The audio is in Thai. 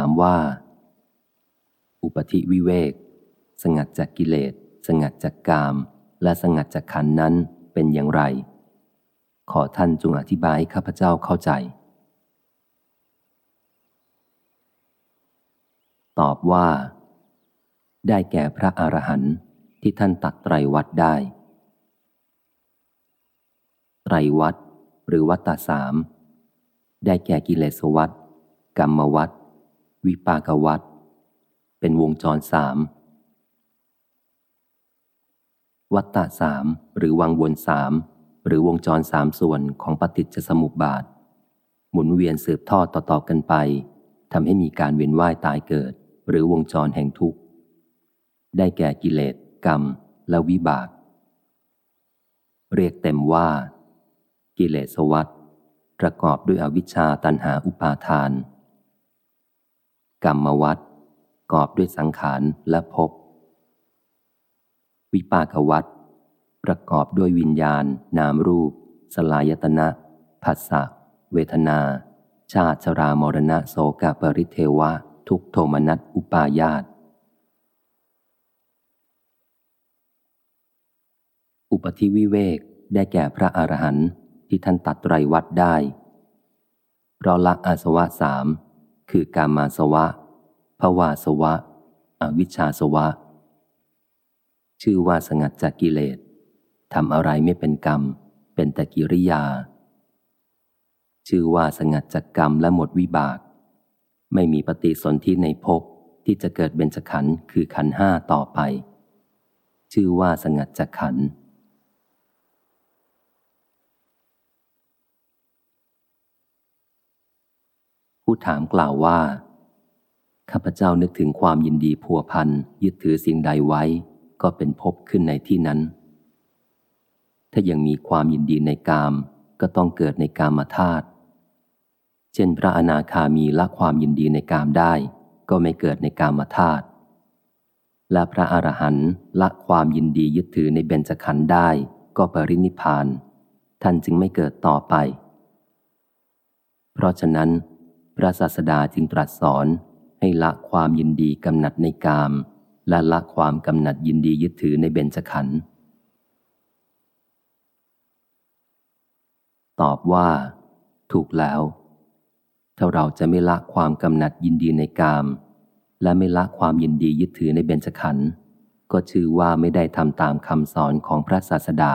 ามว่า อุปธิวิเวก สงัดจากกิเลส สงัดจากกาม และสงัดจากขันนั้นเป็นอย่างไร ขอท่านจงอธิบายข้าพเจ้าเข้าใจ ตอบว่า ได้แก่พระอรหันต์ที่ท่านตัดไตรวัดได้ ไตรวัดหรือวัตตาสามได้แก่กิเลสวัตกรรมวัต วิปากวัตเป็นวงจรสามวัตตาสามหรือวังวนสามหรือวงจรสามส่วนของปฏิจจสมุปบาท หมุนเวียนสืบทอดต่อๆกันไปทำให้มีการเวียนว่ายตายเกิด หรือวงจรแห่งทุกข์ ได้แก่กิเลส กรรม และวิบาก เรียกเต็มว่า กิเลสวัตประกอบด้วยอวิชชาตันหาอุปาทาน กรรมวัตกอบด้วยสังขารและภพ วิปากวัตประกอบด้วยวิญญาณ นามรูป สลายตนะผัสสะเวทนา ชาติชรามรณะโสกปริเทวะ ทุกโทมนัสอุปาญาตอุปธิวิเวกได้แก่พระอรหันต์ที่ท่านตัดไตรวัดได้เพราะละอาสวะสาม คือกามาสวะ ภวาสวะ อวิชชาสวะ ชื่อว่าสงัดจากกิเลสทำอะไรไม่เป็นกรรม เป็นแต่กิริยา ชื่อว่าสงัดจากกรรมและหมดวิบาก ไม่มีปฏิสนธิในภพที่จะเกิดเบญจขันธ์คือขันห้าต่อไป ชื่อว่าสงัดจากขันธ์ ผู้ถามกล่าวว่า ข้าพเจ้านึกถึงความยินดีพัวพันยึดถือสิ่งใดไว้ ก็เป็นภพขึ้นในที่นั้น ถ้ายังมีความยินดีในกามก็ต้องเกิดในกามธาตุเช่นพระอนาคามีละความยินดีในกามได้ ก็ไม่เกิดในกามธาตุและพระอรหันต์ละความยินดียึดถือในเบญจขันธ์ได้ ก็ปรินิพาน ท่านจึงไม่เกิดต่อไป เพราะฉะนั้น พระศาสดาจึงตรัสสอนให้ละความยินดีกำหนัดในกาม และละความกำหนัดยินดียึดถือในเบญจขันธ์ตอบว่า ถูกแล้ว ถ้าเราจะไม่ละความกำหนัดยินดีในกาม และไม่ละความยินดียึดถือในเบญจขันธ์ก็ชื่อว่าไม่ได้ทำตามคำสอนของพระศาสดา